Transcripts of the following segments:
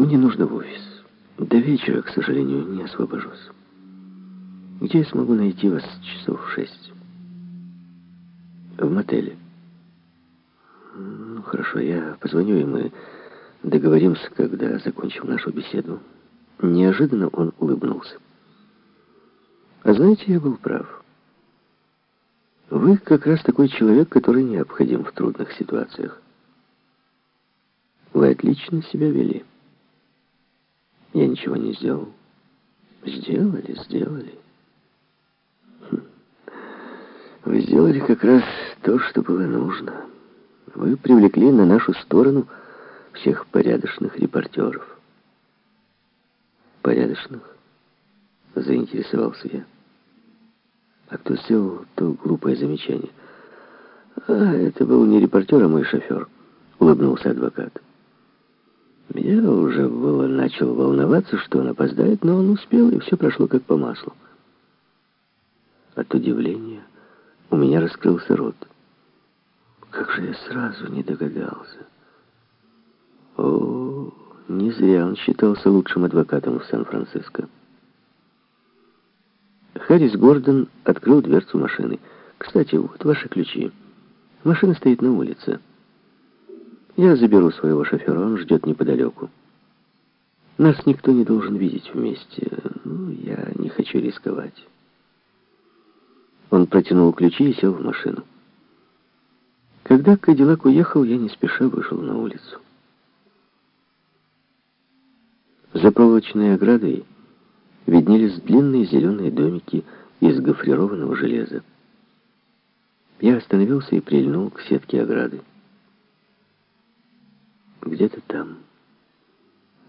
Мне нужно в офис. До вечера, к сожалению, не освобожусь. Где я смогу найти вас часов в шесть? В мотеле. Ну, хорошо, я позвоню, и мы договоримся, когда закончим нашу беседу. Неожиданно он улыбнулся. А знаете, я был прав. Вы как раз такой человек, который необходим в трудных ситуациях. Вы отлично себя вели. Я ничего не сделал. Сделали, сделали. Хм. Вы сделали как раз то, что было нужно. Вы привлекли на нашу сторону всех порядочных репортеров. Порядочных? Заинтересовался я. А кто сделал то глупое замечание? А, это был не репортер, а мой шофер, улыбнулся адвокат. Я уже было начал волноваться, что он опоздает, но он успел, и все прошло как по маслу. От удивления у меня раскрылся рот. Как же я сразу не догадался. О, не зря он считался лучшим адвокатом в Сан-Франциско. Харрис Гордон открыл дверцу машины. «Кстати, вот ваши ключи. Машина стоит на улице». Я заберу своего шофера, он ждет неподалеку. Нас никто не должен видеть вместе. Ну, я не хочу рисковать. Он протянул ключи и сел в машину. Когда Кадиллак уехал, я не спеша вышел на улицу. За проволочной оградой виднелись длинные зеленые домики из гофрированного железа. Я остановился и прильнул к сетке ограды. Где-то там,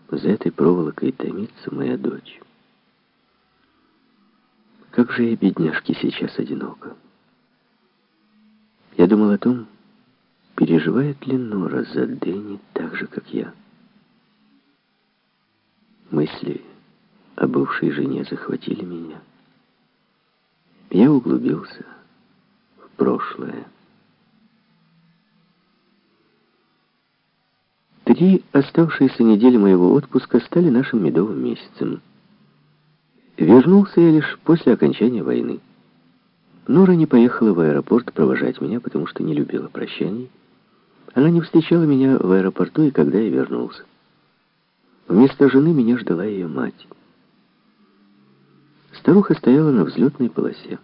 за этой проволокой, томится моя дочь. Как же я, бедняжки, сейчас одиноко. Я думал о том, переживает ли Нора за Дэнни так же, как я. Мысли о бывшей жене захватили меня. Я углубился в прошлое. Три оставшиеся недели моего отпуска стали нашим медовым месяцем. Вернулся я лишь после окончания войны. Нора не поехала в аэропорт провожать меня, потому что не любила прощаний. Она не встречала меня в аэропорту и когда я вернулся. Вместо жены меня ждала ее мать. Старуха стояла на взлетной полосе.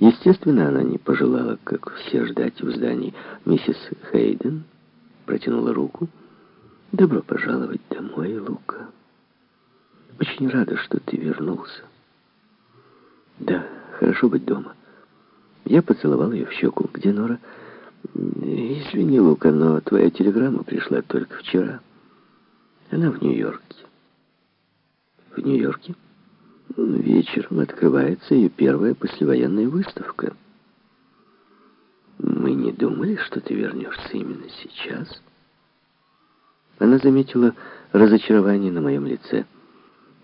Естественно, она не пожелала, как все, ждать в здании миссис Хейден, протянула руку. «Добро пожаловать домой, Лука. Очень рада, что ты вернулся». «Да, хорошо быть дома». Я поцеловал ее в щеку. «Где Нора?» «Извини, Лука, но твоя телеграмма пришла только вчера. Она в Нью-Йорке». «В Нью-Йорке?» «Вечером открывается ее первая послевоенная выставка». Не думали, что ты вернешься именно сейчас. Она заметила разочарование на моем лице.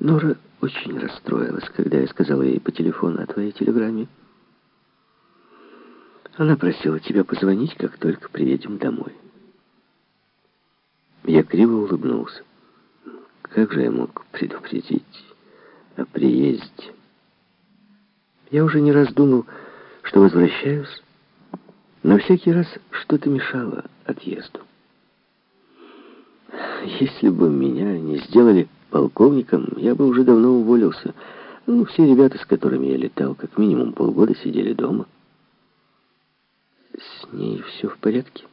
Нора очень расстроилась, когда я сказала ей по телефону о твоей телеграмме. Она просила тебя позвонить, как только приедем домой. Я криво улыбнулся. Как же я мог предупредить о приезде? Я уже не раз думал, что возвращаюсь, но всякий раз что-то мешало отъезду. Если бы меня не сделали полковником, я бы уже давно уволился. Ну, все ребята, с которыми я летал, как минимум полгода сидели дома. С ней все в порядке.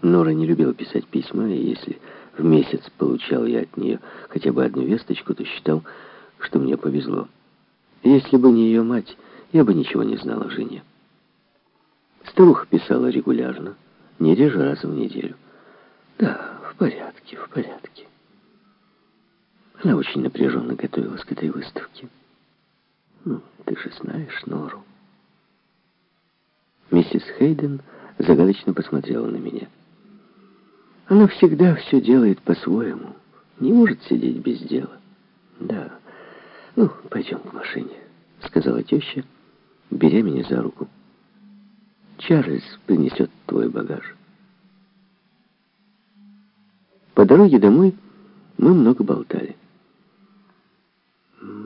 Нора не любила писать письма, и если в месяц получал я от нее хотя бы одну весточку, то считал, что мне повезло. Если бы не ее мать, я бы ничего не знал о жене. Старуха писала регулярно, не реже раза в неделю. Да, в порядке, в порядке. Она очень напряженно готовилась к этой выставке. Ну, ты же знаешь Нору. Миссис Хейден загадочно посмотрела на меня. Она всегда все делает по-своему. Не может сидеть без дела. Да. Ну, пойдем к машине, сказала теща, беря меня за руку. Чарльз принесет твой багаж. По дороге домой Мы много болтали.